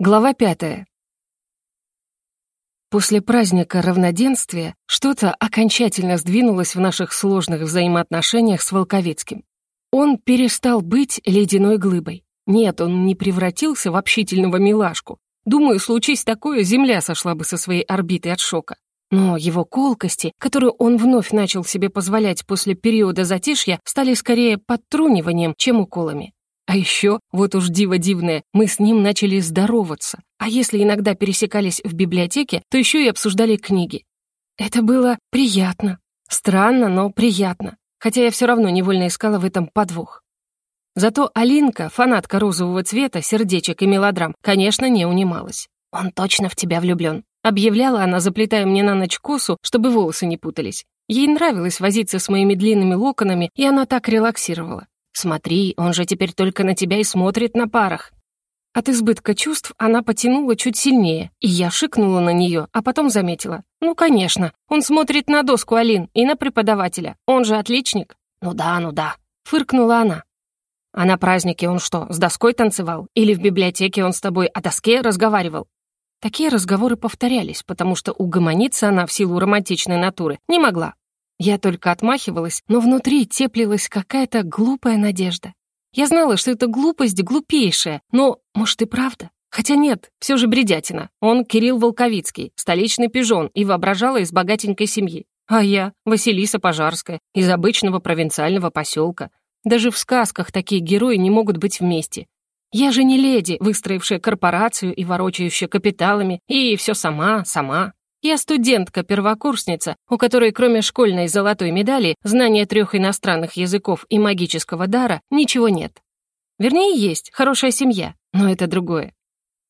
Глава пятая. После праздника равноденствия что-то окончательно сдвинулось в наших сложных взаимоотношениях с Волковецким. Он перестал быть ледяной глыбой. Нет, он не превратился в общительного милашку. Думаю, случись такое, Земля сошла бы со своей орбиты от шока. Но его колкости, которые он вновь начал себе позволять после периода затишья, стали скорее подтруниванием, чем уколами. А еще, вот уж диво дивное, мы с ним начали здороваться. А если иногда пересекались в библиотеке, то еще и обсуждали книги. Это было приятно. Странно, но приятно. Хотя я все равно невольно искала в этом подвох. Зато Алинка, фанатка розового цвета, сердечек и мелодрам, конечно, не унималась. «Он точно в тебя влюблен», — объявляла она, заплетая мне на ночь косу, чтобы волосы не путались. Ей нравилось возиться с моими длинными локонами, и она так релаксировала. «Смотри, он же теперь только на тебя и смотрит на парах». От избытка чувств она потянула чуть сильнее, и я шикнула на нее, а потом заметила. «Ну, конечно, он смотрит на доску Алин и на преподавателя. Он же отличник». «Ну да, ну да», — фыркнула она. «А на празднике он что, с доской танцевал? Или в библиотеке он с тобой о доске разговаривал?» Такие разговоры повторялись, потому что угомониться она в силу романтичной натуры не могла. Я только отмахивалась, но внутри теплилась какая-то глупая надежда. Я знала, что это глупость глупейшая, но, может, и правда? Хотя нет, все же бредятина. Он Кирилл Волковицкий, столичный пижон, и воображала из богатенькой семьи. А я, Василиса Пожарская, из обычного провинциального поселка. Даже в сказках такие герои не могут быть вместе. Я же не леди, выстроившая корпорацию и ворочающая капиталами, и все сама, сама. Я студентка-первокурсница, у которой кроме школьной золотой медали, знания трех иностранных языков и магического дара ничего нет. Вернее, есть хорошая семья, но это другое.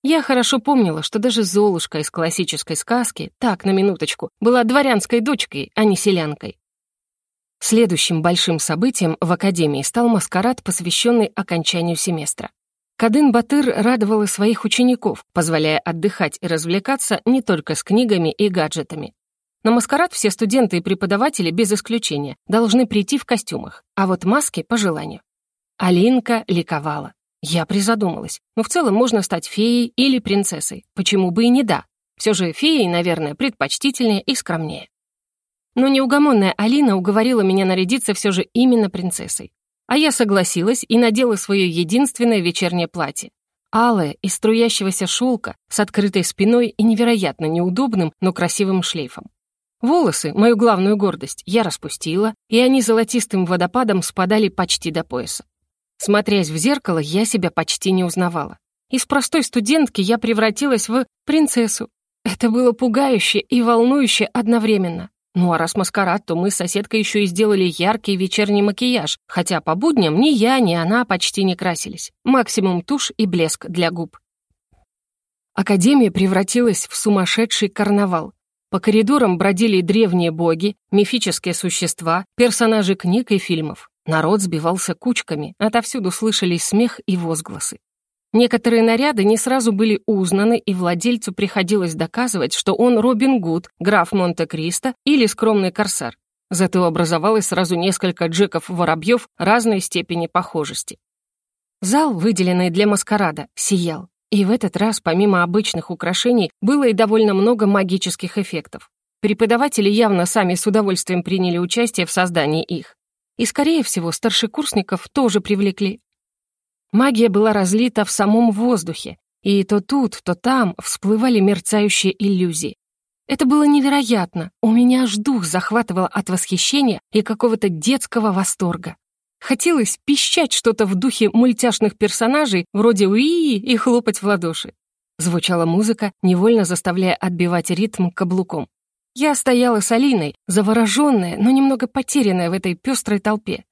Я хорошо помнила, что даже Золушка из классической сказки, так, на минуточку, была дворянской дочкой, а не селянкой. Следующим большим событием в Академии стал маскарад, посвященный окончанию семестра. Кадын-Батыр радовала своих учеников, позволяя отдыхать и развлекаться не только с книгами и гаджетами. На маскарад все студенты и преподаватели, без исключения, должны прийти в костюмах, а вот маски — по желанию. Алинка ликовала. Я призадумалась. Но в целом можно стать феей или принцессой. Почему бы и не да? Все же феей, наверное, предпочтительнее и скромнее. Но неугомонная Алина уговорила меня нарядиться все же именно принцессой. А я согласилась и надела свое единственное вечернее платье. Алое, из струящегося шелка, с открытой спиной и невероятно неудобным, но красивым шлейфом. Волосы, мою главную гордость, я распустила, и они золотистым водопадом спадали почти до пояса. Смотрясь в зеркало, я себя почти не узнавала. Из простой студентки я превратилась в принцессу. Это было пугающе и волнующе одновременно. Ну а раз маскарад, то мы с соседкой еще и сделали яркий вечерний макияж, хотя по будням ни я, ни она почти не красились. Максимум тушь и блеск для губ. Академия превратилась в сумасшедший карнавал. По коридорам бродили древние боги, мифические существа, персонажи книг и фильмов. Народ сбивался кучками, отовсюду слышались смех и возгласы. Некоторые наряды не сразу были узнаны, и владельцу приходилось доказывать, что он Робин Гуд, граф Монте-Кристо или скромный корсар. Зато образовалось сразу несколько джеков-воробьев разной степени похожести. Зал, выделенный для маскарада, сиял. И в этот раз, помимо обычных украшений, было и довольно много магических эффектов. Преподаватели явно сами с удовольствием приняли участие в создании их. И, скорее всего, старшекурсников тоже привлекли, Магия была разлита в самом воздухе, и то тут, то там всплывали мерцающие иллюзии. Это было невероятно, у меня аж дух захватывал от восхищения и какого-то детского восторга. Хотелось пищать что-то в духе мультяшных персонажей, вроде «Уи» и хлопать в ладоши. Звучала музыка, невольно заставляя отбивать ритм каблуком. Я стояла с Алиной, завороженная, но немного потерянная в этой пестрой толпе.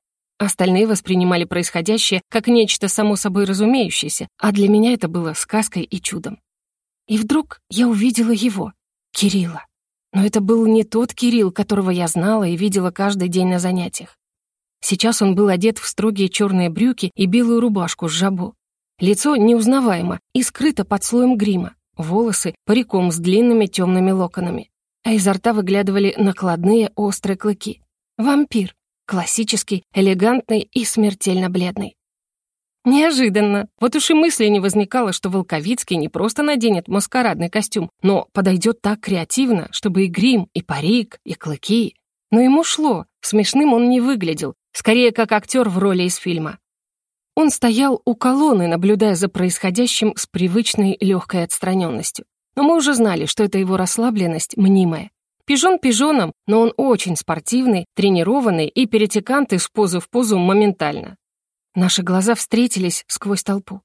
Остальные воспринимали происходящее как нечто само собой разумеющееся, а для меня это было сказкой и чудом. И вдруг я увидела его, Кирилла. Но это был не тот Кирилл, которого я знала и видела каждый день на занятиях. Сейчас он был одет в строгие черные брюки и белую рубашку с жабо. Лицо неузнаваемо и скрыто под слоем грима, волосы париком с длинными темными локонами, а изо рта выглядывали накладные острые клыки. Вампир, Классический, элегантный и смертельно бледный. Неожиданно. Вот уж и мысли не возникало, что Волковицкий не просто наденет маскарадный костюм, но подойдет так креативно, чтобы и грим, и парик, и клыки. Но ему шло, смешным он не выглядел, скорее как актер в роли из фильма. Он стоял у колонны, наблюдая за происходящим с привычной легкой отстраненностью. Но мы уже знали, что это его расслабленность мнимая. Пижон пижоном, но он очень спортивный, тренированный и перетекант из позы в позу моментально. Наши глаза встретились сквозь толпу.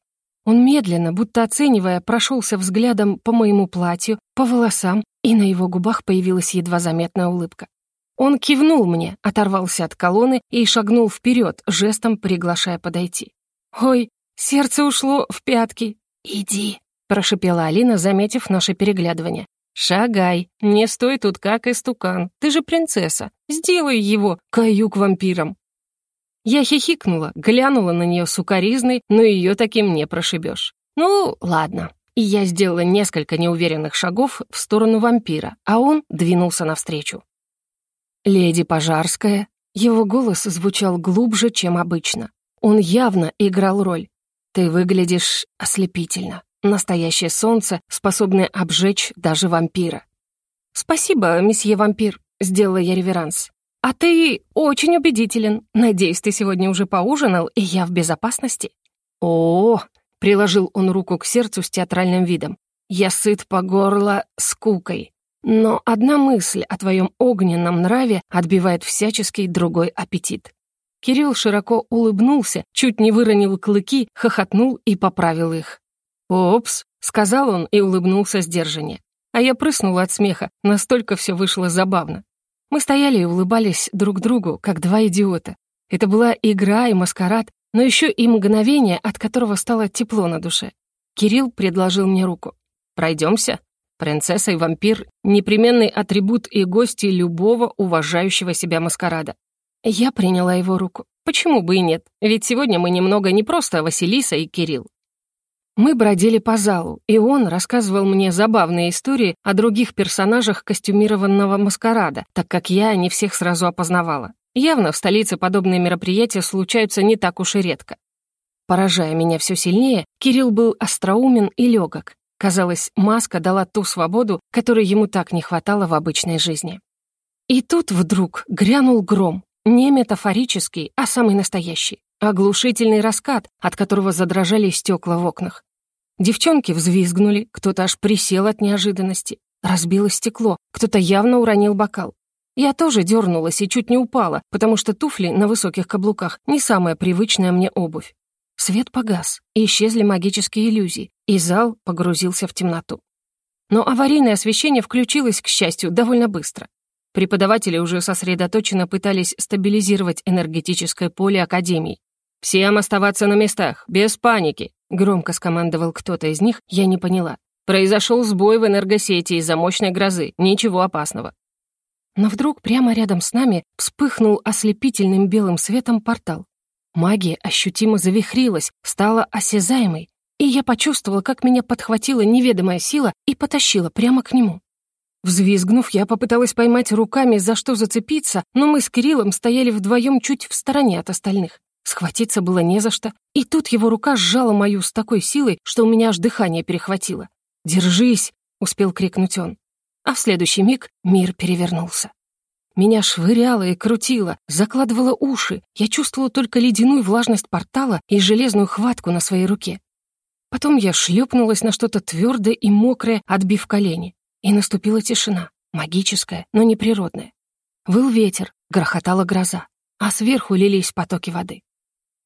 Он медленно, будто оценивая, прошелся взглядом по моему платью, по волосам, и на его губах появилась едва заметная улыбка. Он кивнул мне, оторвался от колонны и шагнул вперед, жестом приглашая подойти. «Ой, сердце ушло в пятки. Иди», — прошипела Алина, заметив наше переглядывание. «Шагай, не стой тут как истукан, ты же принцесса, сделай его каюк вампиром». Я хихикнула, глянула на нее сукоризной, но ее таким не прошибешь. Ну, ладно. И я сделала несколько неуверенных шагов в сторону вампира, а он двинулся навстречу. «Леди Пожарская». Его голос звучал глубже, чем обычно. Он явно играл роль. «Ты выглядишь ослепительно. Настоящее солнце, способное обжечь даже вампира». «Спасибо, месье вампир», — сделала я реверанс. «А ты очень убедителен. Надеюсь, ты сегодня уже поужинал, и я в безопасности?» «О!» — приложил он руку к сердцу с театральным видом. «Я сыт по горло скукой. Но одна мысль о твоем огненном нраве отбивает всяческий другой аппетит». Кирилл широко улыбнулся, чуть не выронил клыки, хохотнул и поправил их. «Опс», — сказал он и улыбнулся сдержаннее. А я прыснула от смеха, настолько все вышло забавно. Мы стояли и улыбались друг другу, как два идиота. Это была игра и маскарад, но еще и мгновение, от которого стало тепло на душе. Кирилл предложил мне руку. «Пройдемся?» Принцесса и вампир — непременный атрибут и гости любого уважающего себя маскарада. Я приняла его руку. Почему бы и нет? Ведь сегодня мы немного не просто Василиса и Кирилл. Мы бродили по залу, и он рассказывал мне забавные истории о других персонажах костюмированного маскарада, так как я не всех сразу опознавала. Явно в столице подобные мероприятия случаются не так уж и редко. Поражая меня все сильнее, Кирилл был остроумен и легок. Казалось, маска дала ту свободу, которой ему так не хватало в обычной жизни. И тут вдруг грянул гром, не метафорический, а самый настоящий. Оглушительный раскат, от которого задрожали стекла в окнах. Девчонки взвизгнули, кто-то аж присел от неожиданности. Разбилось стекло, кто-то явно уронил бокал. Я тоже дернулась и чуть не упала, потому что туфли на высоких каблуках не самая привычная мне обувь. Свет погас, и исчезли магические иллюзии, и зал погрузился в темноту. Но аварийное освещение включилось, к счастью, довольно быстро. Преподаватели уже сосредоточенно пытались стабилизировать энергетическое поле Академии. «Всем оставаться на местах, без паники», Громко скомандовал кто-то из них, я не поняла. Произошел сбой в энергосети из-за мощной грозы, ничего опасного. Но вдруг прямо рядом с нами вспыхнул ослепительным белым светом портал. Магия ощутимо завихрилась, стала осязаемой, и я почувствовала, как меня подхватила неведомая сила и потащила прямо к нему. Взвизгнув, я попыталась поймать руками, за что зацепиться, но мы с Кириллом стояли вдвоем чуть в стороне от остальных. Схватиться было не за что, и тут его рука сжала мою с такой силой, что у меня аж дыхание перехватило. «Держись!» — успел крикнуть он. А в следующий миг мир перевернулся. Меня швыряло и крутило, закладывало уши. Я чувствовала только ледяную влажность портала и железную хватку на своей руке. Потом я шлепнулась на что-то твердое и мокрое, отбив колени. И наступила тишина, магическая, но неприродная. Выл ветер, грохотала гроза, а сверху лились потоки воды.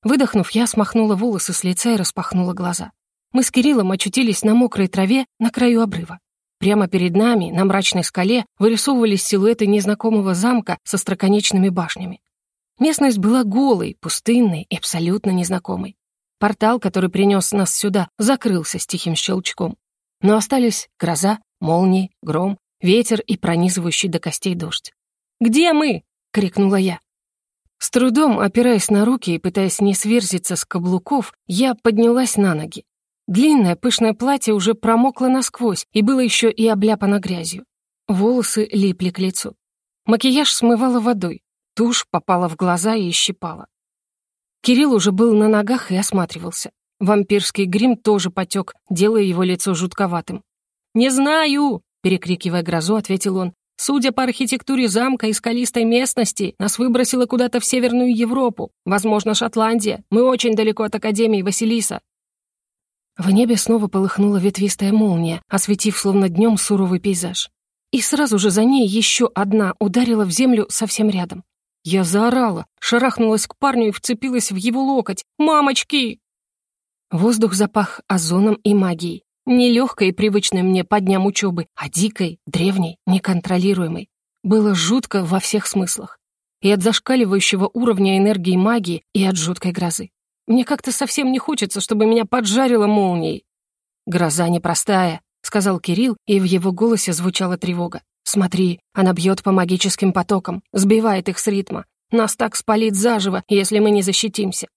Выдохнув, я смахнула волосы с лица и распахнула глаза. Мы с Кириллом очутились на мокрой траве на краю обрыва. Прямо перед нами, на мрачной скале, вырисовывались силуэты незнакомого замка со строконечными башнями. Местность была голой, пустынной и абсолютно незнакомой. Портал, который принес нас сюда, закрылся с тихим щелчком. Но остались гроза, молнии, гром, ветер и пронизывающий до костей дождь. «Где мы?» — крикнула я. С трудом, опираясь на руки и пытаясь не сверзиться с каблуков, я поднялась на ноги. Длинное пышное платье уже промокло насквозь и было еще и обляпано грязью. Волосы липли к лицу. Макияж смывала водой, тушь попала в глаза и щипала. Кирилл уже был на ногах и осматривался. Вампирский грим тоже потек, делая его лицо жутковатым. «Не знаю!» — перекрикивая грозу, ответил он. «Судя по архитектуре замка и скалистой местности, нас выбросило куда-то в Северную Европу. Возможно, Шотландия. Мы очень далеко от Академии Василиса». В небе снова полыхнула ветвистая молния, осветив словно днем суровый пейзаж. И сразу же за ней еще одна ударила в землю совсем рядом. Я заорала, шарахнулась к парню и вцепилась в его локоть. «Мамочки!» Воздух запах озоном и магией. Не легкой привычной мне по дням учебы, а дикой, древней, неконтролируемой. Было жутко во всех смыслах. И от зашкаливающего уровня энергии магии, и от жуткой грозы. Мне как-то совсем не хочется, чтобы меня поджарило молнией. «Гроза непростая», — сказал Кирилл, и в его голосе звучала тревога. «Смотри, она бьет по магическим потокам, сбивает их с ритма. Нас так спалит заживо, если мы не защитимся.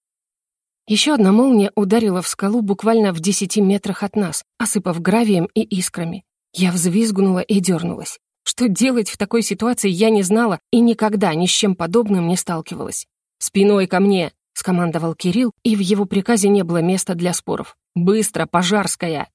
Еще одна молния ударила в скалу буквально в десяти метрах от нас, осыпав гравием и искрами. Я взвизгнула и дернулась. Что делать в такой ситуации, я не знала и никогда ни с чем подобным не сталкивалась. «Спиной ко мне!» — скомандовал Кирилл, и в его приказе не было места для споров. «Быстро, пожарская!»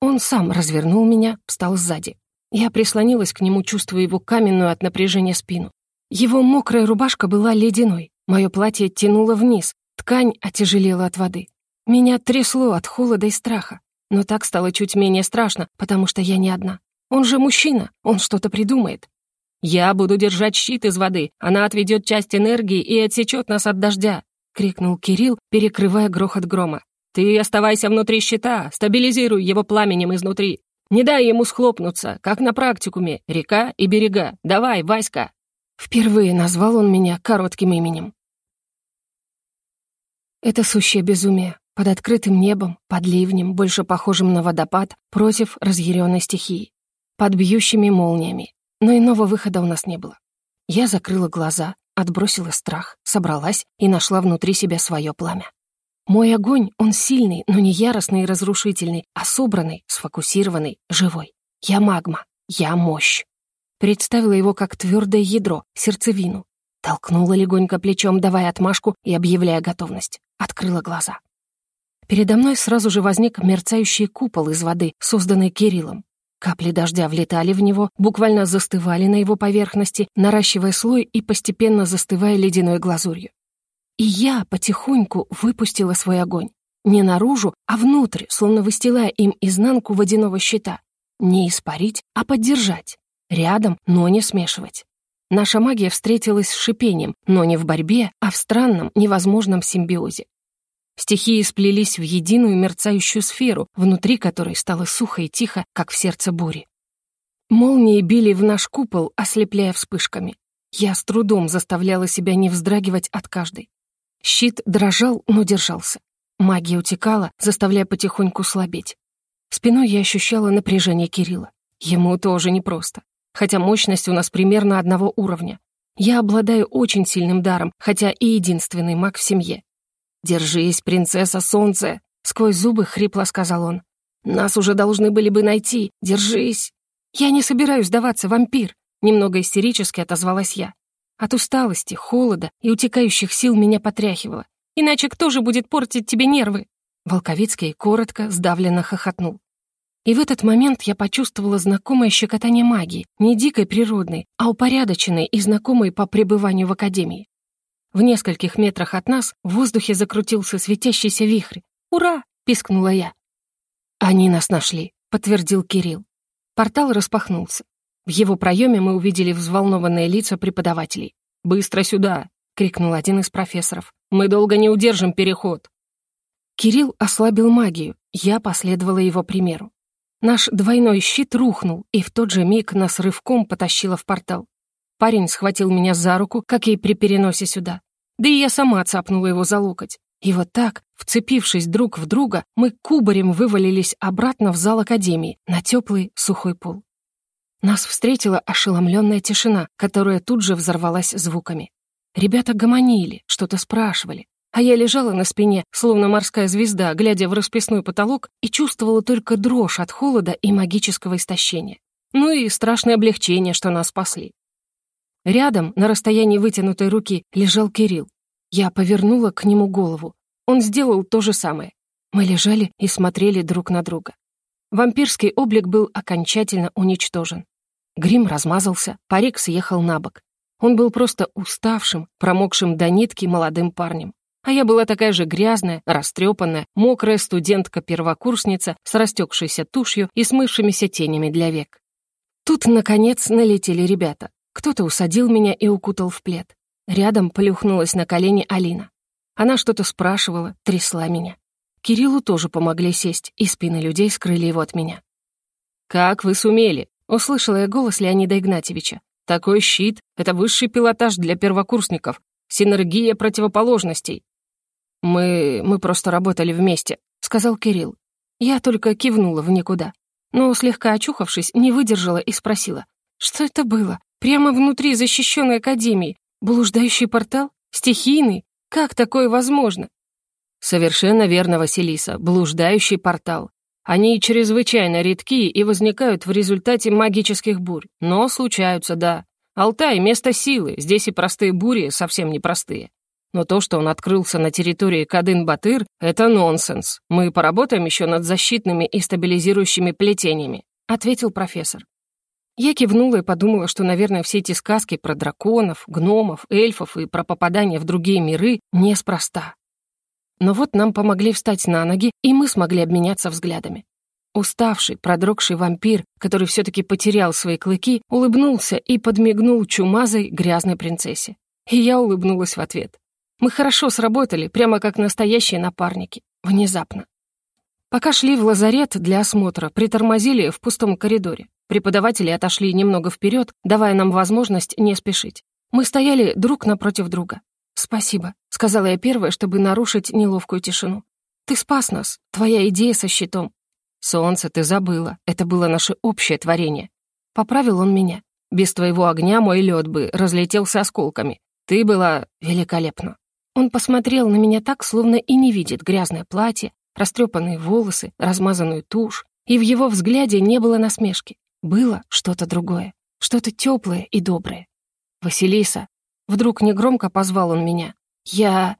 Он сам развернул меня, встал сзади. Я прислонилась к нему, чувствуя его каменную от напряжения спину. Его мокрая рубашка была ледяной, мое платье тянуло вниз, Ткань отяжелела от воды. Меня трясло от холода и страха. Но так стало чуть менее страшно, потому что я не одна. Он же мужчина, он что-то придумает. «Я буду держать щит из воды, она отведет часть энергии и отсечет нас от дождя», — крикнул Кирилл, перекрывая грохот грома. «Ты оставайся внутри щита, стабилизируй его пламенем изнутри. Не дай ему схлопнуться, как на практикуме, река и берега. Давай, Васька!» Впервые назвал он меня коротким именем. Это сущее безумие. Под открытым небом, под ливнем, больше похожим на водопад, против разъяренной стихии. Под бьющими молниями. Но иного выхода у нас не было. Я закрыла глаза, отбросила страх, собралась и нашла внутри себя свое пламя. Мой огонь, он сильный, но не яростный и разрушительный, а собранный, сфокусированный, живой. Я магма, я мощь. Представила его как твердое ядро, сердцевину. Толкнула легонько плечом, давая отмашку и объявляя готовность открыла глаза. Передо мной сразу же возник мерцающий купол из воды, созданный Кириллом. Капли дождя влетали в него, буквально застывали на его поверхности, наращивая слой и постепенно застывая ледяной глазурью. И я потихоньку выпустила свой огонь. Не наружу, а внутрь, словно выстилая им изнанку водяного щита. Не испарить, а поддержать. Рядом, но не смешивать. Наша магия встретилась с шипением, но не в борьбе, а в странном, невозможном симбиозе. Стихии сплелись в единую мерцающую сферу, внутри которой стало сухо и тихо, как в сердце бури. Молнии били в наш купол, ослепляя вспышками. Я с трудом заставляла себя не вздрагивать от каждой. Щит дрожал, но держался. Магия утекала, заставляя потихоньку слабеть. Спиной я ощущала напряжение Кирилла. Ему тоже непросто хотя мощность у нас примерно одного уровня. Я обладаю очень сильным даром, хотя и единственный маг в семье. «Держись, принцесса солнце!» — сквозь зубы хрипло сказал он. «Нас уже должны были бы найти. Держись!» «Я не собираюсь сдаваться, вампир!» — немного истерически отозвалась я. От усталости, холода и утекающих сил меня потряхивало. «Иначе кто же будет портить тебе нервы?» Волковицкий коротко, сдавленно хохотнул. И в этот момент я почувствовала знакомое щекотание магии, не дикой природной, а упорядоченной и знакомой по пребыванию в Академии. В нескольких метрах от нас в воздухе закрутился светящийся вихрь. «Ура!» — пискнула я. «Они нас нашли», — подтвердил Кирилл. Портал распахнулся. В его проеме мы увидели взволнованные лица преподавателей. «Быстро сюда!» — крикнул один из профессоров. «Мы долго не удержим переход!» Кирилл ослабил магию, я последовала его примеру. Наш двойной щит рухнул, и в тот же миг нас рывком потащило в портал. Парень схватил меня за руку, как и при переносе сюда. Да и я сама цапнула его за локоть. И вот так, вцепившись друг в друга, мы кубарем вывалились обратно в зал Академии, на теплый сухой пол. Нас встретила ошеломленная тишина, которая тут же взорвалась звуками. Ребята гомонили, что-то спрашивали, а я лежала на спине, словно морская звезда, глядя в расписной потолок, и чувствовала только дрожь от холода и магического истощения. Ну и страшное облегчение, что нас спасли. Рядом, на расстоянии вытянутой руки, лежал Кирилл. Я повернула к нему голову. Он сделал то же самое. Мы лежали и смотрели друг на друга. Вампирский облик был окончательно уничтожен. Грим размазался, парик съехал на бок. Он был просто уставшим, промокшим до нитки молодым парнем. А я была такая же грязная, растрепанная, мокрая студентка-первокурсница с растекшейся тушью и смывшимися тенями для век. Тут, наконец, налетели ребята. Кто-то усадил меня и укутал в плед. Рядом плюхнулась на колени Алина. Она что-то спрашивала, трясла меня. Кириллу тоже помогли сесть, и спины людей скрыли его от меня. «Как вы сумели?» — услышала я голос Леонида Игнатьевича. «Такой щит — это высший пилотаж для первокурсников, синергия противоположностей». «Мы... мы просто работали вместе», — сказал Кирилл. Я только кивнула в никуда. Но, слегка очухавшись, не выдержала и спросила. «Что это было? Прямо внутри защищенной академии? Блуждающий портал? Стихийный? Как такое возможно?» Совершенно верно, Василиса. Блуждающий портал. Они чрезвычайно редки и возникают в результате магических бурь. Но случаются, да. Алтай — место силы, здесь и простые бури совсем непростые. Но то, что он открылся на территории Кадын-Батыр, это нонсенс. Мы поработаем еще над защитными и стабилизирующими плетениями», — ответил профессор. Я кивнула и подумала, что, наверное, все эти сказки про драконов, гномов, эльфов и про попадание в другие миры неспроста. Но вот нам помогли встать на ноги, и мы смогли обменяться взглядами. Уставший, продрогший вампир, который все-таки потерял свои клыки, улыбнулся и подмигнул чумазой грязной принцессе. И я улыбнулась в ответ. Мы хорошо сработали, прямо как настоящие напарники. Внезапно. Пока шли в лазарет для осмотра, притормозили в пустом коридоре. Преподаватели отошли немного вперед, давая нам возможность не спешить. Мы стояли друг напротив друга. «Спасибо», — сказала я первое, чтобы нарушить неловкую тишину. «Ты спас нас, твоя идея со щитом». «Солнце, ты забыла, это было наше общее творение». Поправил он меня. «Без твоего огня мой лед бы разлетелся осколками. Ты была великолепна». Он посмотрел на меня так, словно и не видит грязное платье, растрепанные волосы, размазанную тушь, и в его взгляде не было насмешки. Было что-то другое, что-то теплое и доброе. «Василиса», Вдруг негромко позвал он меня. «Я...»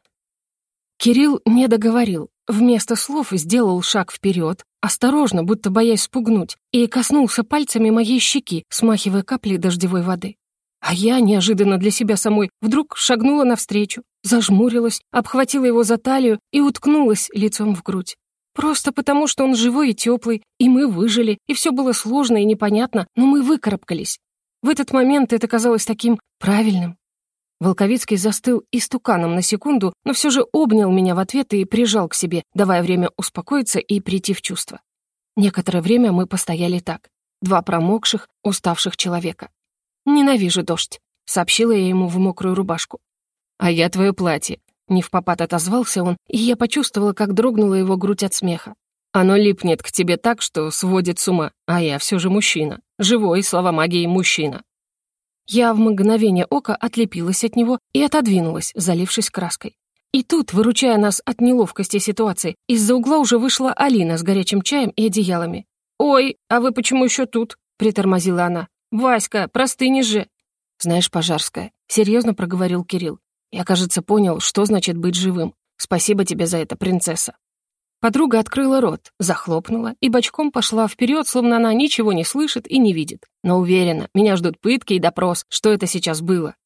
Кирилл не договорил. Вместо слов сделал шаг вперед, осторожно, будто боясь спугнуть, и коснулся пальцами моей щеки, смахивая капли дождевой воды. А я, неожиданно для себя самой, вдруг шагнула навстречу, зажмурилась, обхватила его за талию и уткнулась лицом в грудь. Просто потому, что он живой и теплый, и мы выжили, и все было сложно и непонятно, но мы выкарабкались. В этот момент это казалось таким правильным, Волковицкий застыл истуканом на секунду, но все же обнял меня в ответ и прижал к себе, давая время успокоиться и прийти в чувство. Некоторое время мы постояли так. Два промокших, уставших человека. «Ненавижу дождь», — сообщила я ему в мокрую рубашку. «А я твое платье», — не в попад отозвался он, и я почувствовала, как дрогнула его грудь от смеха. «Оно липнет к тебе так, что сводит с ума, а я все же мужчина. Живой, слова магии, мужчина. Я в мгновение ока отлепилась от него и отодвинулась, залившись краской. И тут, выручая нас от неловкости ситуации, из-за угла уже вышла Алина с горячим чаем и одеялами. «Ой, а вы почему еще тут?» — притормозила она. «Васька, простынешь же!» «Знаешь, Пожарская», — серьезно проговорил Кирилл. «Я, кажется, понял, что значит быть живым. Спасибо тебе за это, принцесса». Подруга открыла рот, захлопнула и бочком пошла вперед, словно она ничего не слышит и не видит. Но уверена, меня ждут пытки и допрос, что это сейчас было.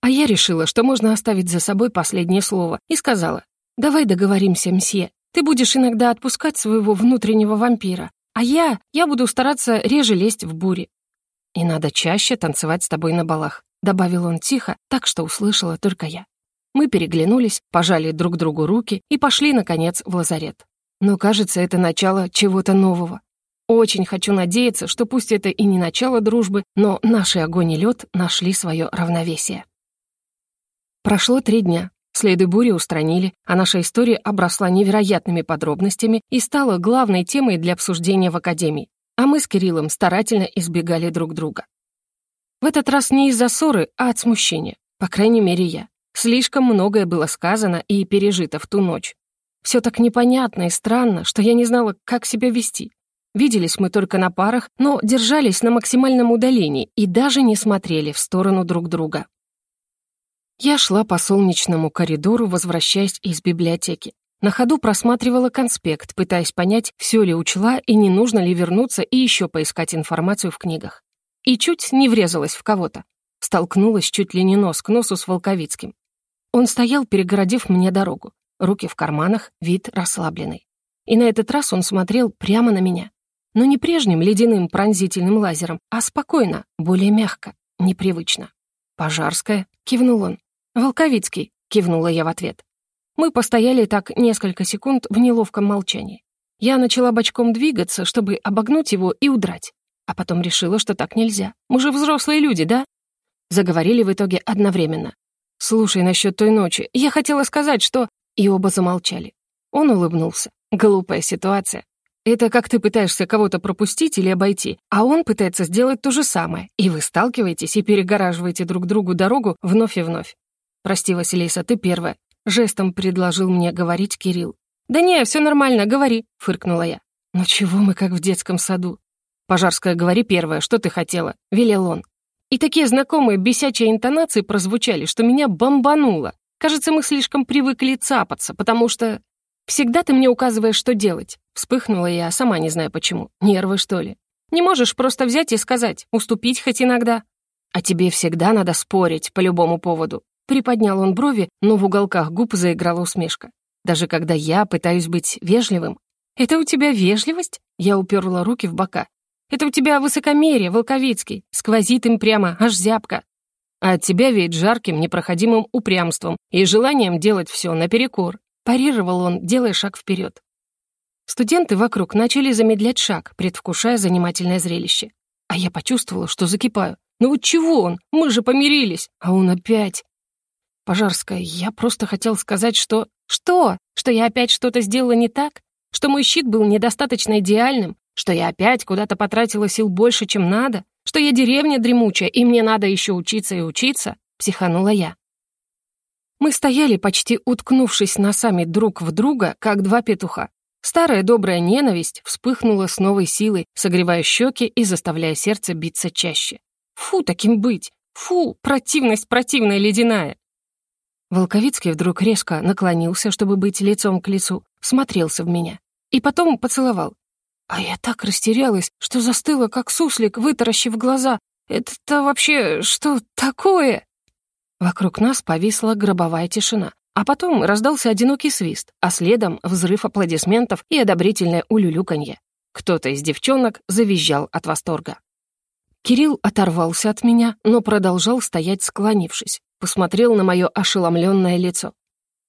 А я решила, что можно оставить за собой последнее слово, и сказала, «Давай договоримся, мсье. Ты будешь иногда отпускать своего внутреннего вампира, а я, я буду стараться реже лезть в бури. И надо чаще танцевать с тобой на балах», добавил он тихо, так что услышала только я. Мы переглянулись, пожали друг другу руки и пошли, наконец, в лазарет. Но, кажется, это начало чего-то нового. Очень хочу надеяться, что пусть это и не начало дружбы, но наши огонь и лед нашли свое равновесие. Прошло три дня. Следы бури устранили, а наша история обросла невероятными подробностями и стала главной темой для обсуждения в Академии. А мы с Кириллом старательно избегали друг друга. В этот раз не из-за ссоры, а от смущения. По крайней мере, я. Слишком многое было сказано и пережито в ту ночь. Все так непонятно и странно, что я не знала, как себя вести. Виделись мы только на парах, но держались на максимальном удалении и даже не смотрели в сторону друг друга. Я шла по солнечному коридору, возвращаясь из библиотеки. На ходу просматривала конспект, пытаясь понять, все ли учла и не нужно ли вернуться и еще поискать информацию в книгах. И чуть не врезалась в кого-то. Столкнулась чуть ли не нос к носу с Волковицким. Он стоял, перегородив мне дорогу. Руки в карманах, вид расслабленный. И на этот раз он смотрел прямо на меня. Но не прежним ледяным пронзительным лазером, а спокойно, более мягко, непривычно. «Пожарская», — кивнул он. «Волковицкий», — кивнула я в ответ. Мы постояли так несколько секунд в неловком молчании. Я начала бочком двигаться, чтобы обогнуть его и удрать. А потом решила, что так нельзя. Мы же взрослые люди, да? Заговорили в итоге одновременно. «Слушай, насчет той ночи. Я хотела сказать, что...» И оба замолчали. Он улыбнулся. Глупая ситуация. Это как ты пытаешься кого-то пропустить или обойти, а он пытается сделать то же самое, и вы сталкиваетесь и перегораживаете друг другу дорогу вновь и вновь. «Прости, Василиса, ты первая», — жестом предложил мне говорить Кирилл. «Да не, все нормально, говори», — фыркнула я. «Ну чего мы как в детском саду?» «Пожарская, говори первое, что ты хотела», — велел он. И такие знакомые бесячие интонации прозвучали, что меня бомбануло. Кажется, мы слишком привыкли цапаться, потому что... «Всегда ты мне указываешь, что делать», — вспыхнула я, сама не знаю почему. Нервы, что ли? Не можешь просто взять и сказать, уступить хоть иногда. А тебе всегда надо спорить по любому поводу. Приподнял он брови, но в уголках губ заиграла усмешка. Даже когда я пытаюсь быть вежливым. «Это у тебя вежливость?» Я уперла руки в бока. «Это у тебя высокомерие, Волковицкий. Сквозит им прямо, аж зябко. А от тебя веет жарким, непроходимым упрямством и желанием делать все наперекор». Парировал он, делая шаг вперед. Студенты вокруг начали замедлять шаг, предвкушая занимательное зрелище. А я почувствовала, что закипаю. «Ну вот чего он? Мы же помирились!» А он опять... «Пожарская, я просто хотел сказать, что...» «Что? Что я опять что-то сделала не так? Что мой щит был недостаточно идеальным? Что я опять куда-то потратила сил больше, чем надо? Что я деревня дремучая, и мне надо еще учиться и учиться?» Психанула я. Мы стояли, почти уткнувшись носами друг в друга, как два петуха. Старая добрая ненависть вспыхнула с новой силой, согревая щеки и заставляя сердце биться чаще. Фу, таким быть! Фу, противность противная ледяная! Волковицкий вдруг резко наклонился, чтобы быть лицом к лицу, смотрелся в меня. И потом поцеловал. А я так растерялась, что застыла, как суслик, вытаращив глаза. Это вообще что такое? Вокруг нас повисла гробовая тишина. А потом раздался одинокий свист, а следом взрыв аплодисментов и одобрительное улюлюканье. Кто-то из девчонок завизжал от восторга. Кирилл оторвался от меня, но продолжал стоять, склонившись посмотрел на мое ошеломленное лицо.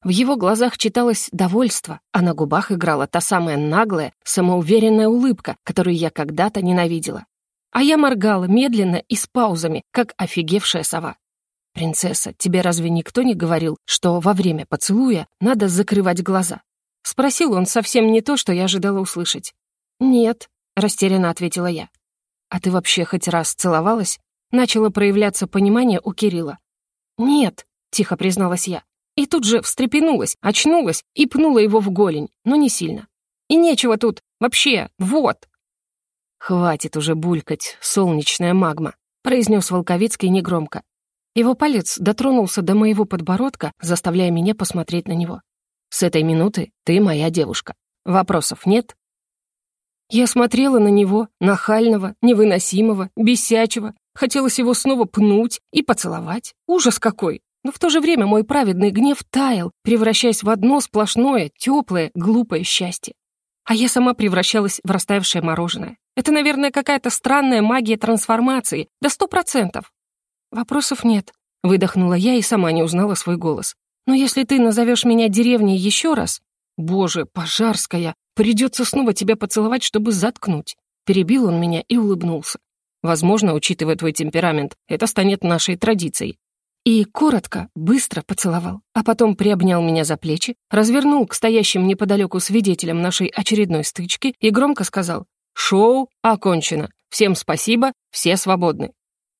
В его глазах читалось довольство, а на губах играла та самая наглая, самоуверенная улыбка, которую я когда-то ненавидела. А я моргала медленно и с паузами, как офигевшая сова. «Принцесса, тебе разве никто не говорил, что во время поцелуя надо закрывать глаза?» Спросил он совсем не то, что я ожидала услышать. «Нет», — растерянно ответила я. «А ты вообще хоть раз целовалась?» Начало проявляться понимание у Кирилла. «Нет», — тихо призналась я. И тут же встрепенулась, очнулась и пнула его в голень, но не сильно. «И нечего тут, вообще, вот!» «Хватит уже булькать, солнечная магма», — произнес Волковицкий негромко. Его палец дотронулся до моего подбородка, заставляя меня посмотреть на него. «С этой минуты ты моя девушка. Вопросов нет?» Я смотрела на него, нахального, невыносимого, бесячего, Хотелось его снова пнуть и поцеловать. Ужас какой! Но в то же время мой праведный гнев таял, превращаясь в одно сплошное, теплое, глупое счастье. А я сама превращалась в растаявшее мороженое. Это, наверное, какая-то странная магия трансформации, до сто процентов. Вопросов нет. Выдохнула я и сама не узнала свой голос. Но если ты назовешь меня деревней еще раз... Боже, пожарская, придется снова тебя поцеловать, чтобы заткнуть. Перебил он меня и улыбнулся. Возможно, учитывая твой темперамент, это станет нашей традицией. И коротко, быстро поцеловал, а потом приобнял меня за плечи, развернул к стоящим неподалеку свидетелям нашей очередной стычки и громко сказал «Шоу окончено. Всем спасибо, все свободны».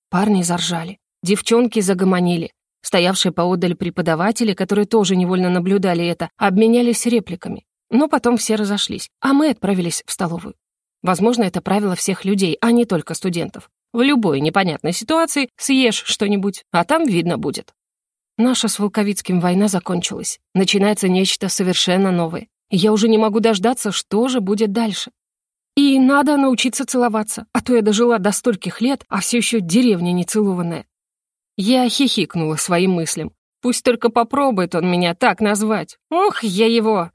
Парни заржали, девчонки загомонили. Стоявшие поодаль преподаватели, которые тоже невольно наблюдали это, обменялись репликами. Но потом все разошлись, а мы отправились в столовую. Возможно, это правило всех людей, а не только студентов. В любой непонятной ситуации съешь что-нибудь, а там видно будет. Наша с Волковицким война закончилась. Начинается нечто совершенно новое. Я уже не могу дождаться, что же будет дальше. И надо научиться целоваться, а то я дожила до стольких лет, а все еще деревня нецелованная. Я хихикнула своим мыслям. Пусть только попробует он меня так назвать. Ох, я его!